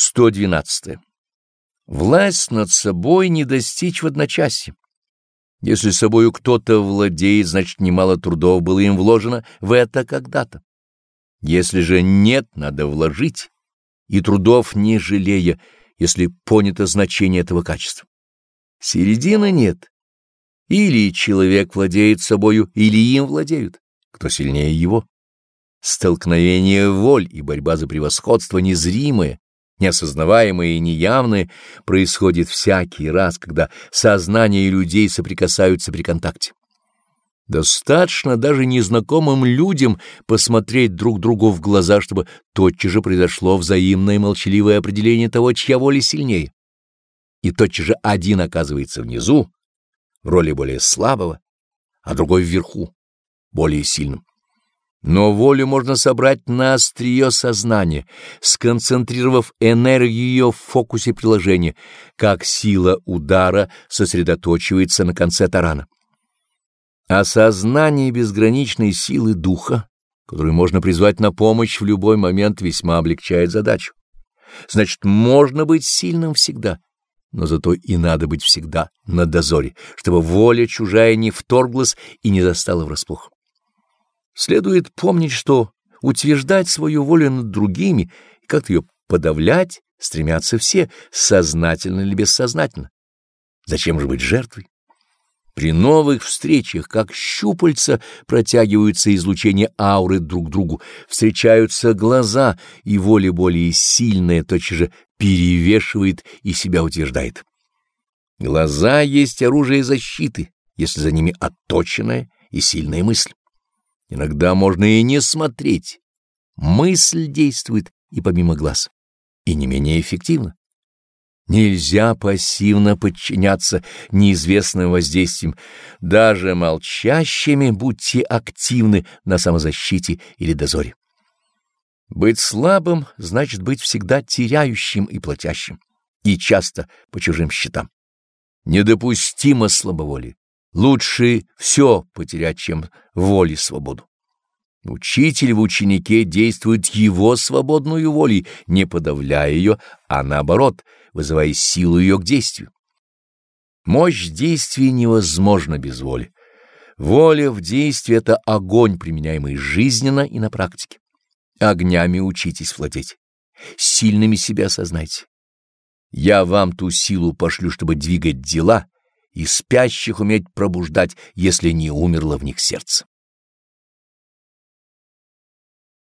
112. Власть над собой не достичь в одночасье. Если собою кто-то владеет, значит, немало трудов было им вложено в это когда-то. Если же нет, надо вложить, и трудов не жалея, если понято значение этого качества. Середины нет. Или человек владеет собою, или им владеют, кто сильнее его. Столкновение воль и борьба за превосходство незримое, неосознаваемое и неявное происходит всякий раз, когда сознание людей соприкасаются при контакте. Достаточно даже незнакомым людям посмотреть друг другу в глаза, чтобы тотчас же произошло взаимное молчаливое определение того, чья воля сильнее. И тотчас же один оказывается внизу, в роли более слабого, а другой вверху, более сильным. Но волю можно собрать на острие сознания, сконцентрировав энергию ее в фокусе приложения, как сила удара сосредоточивается на конце тарана. Осознание безграничной силы духа, которую можно призвать на помощь в любой момент, весьма облегчает задачу. Значит, можно быть сильным всегда, но зато и надо быть всегда на дозоре, чтобы воля чужая не вторглась и не застала врасплох. Следует помнить, что утверждать свою волю над другими и как-то ее подавлять стремятся все, сознательно или бессознательно. Зачем же быть жертвой? При новых встречах, как щупальца, протягиваются излучения ауры друг к другу, встречаются глаза, и воля более сильная тотчас же перевешивает и себя утверждает. Глаза есть оружие защиты, если за ними отточенная и сильная мысль. Иногда можно и не смотреть. Мысль действует и помимо глаз, и не менее эффективно. Нельзя пассивно подчиняться неизвестным воздействиям. Даже молчащими будьте активны на самозащите или дозоре. Быть слабым значит быть всегда теряющим и платящим, и часто по чужим счетам. Недопустимо слабоволие. Лучше все потерять, чем воли свободу. Учитель в ученике действует его свободную волей, не подавляя ее, а наоборот, вызывая силу ее к действию. Мощь действия невозможна без воли. Воля в действии — это огонь, применяемый жизненно и на практике. Огнями учитесь владеть. Сильными себя осознайте. Я вам ту силу пошлю, чтобы двигать дела и спящих уметь пробуждать, если не умерло в них сердце.